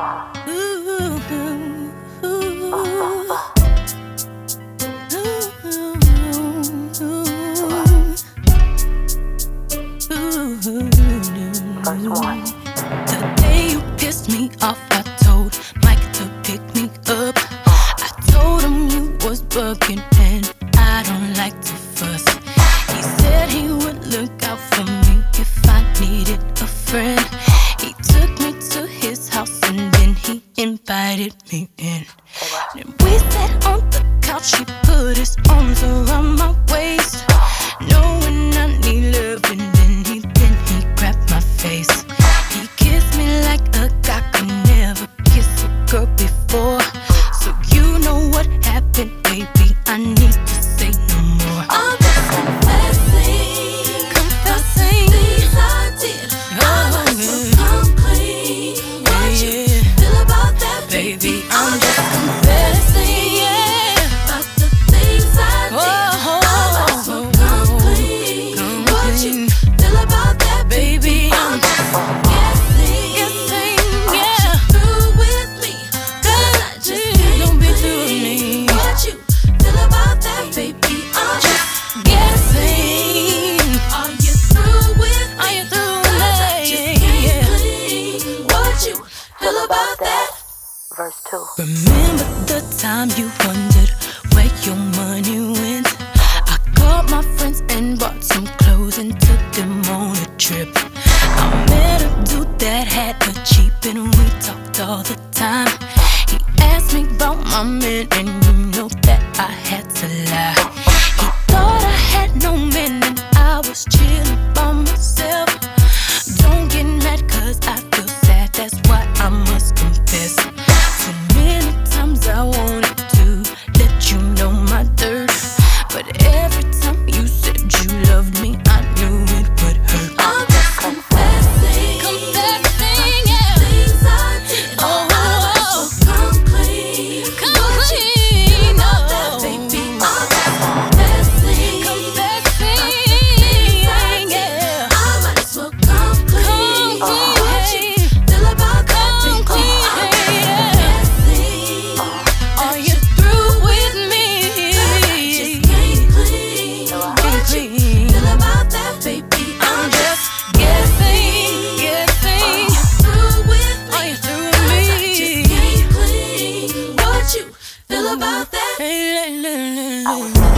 Oh. put his arms around my waist. verse 2. Remember the time you wondered where your money went? I called my friends and bought some clothes and took them on a trip. I met a dude that had a cheap and we talked all the time. He asked me about my man, and you know that I had queen. Feel about that, baby. I'm just guessing. Are you through with? I clean. What you feel about that? Oh,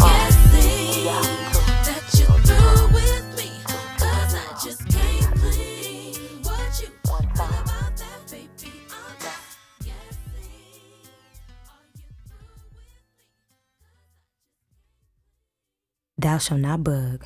Thou shalt not bug.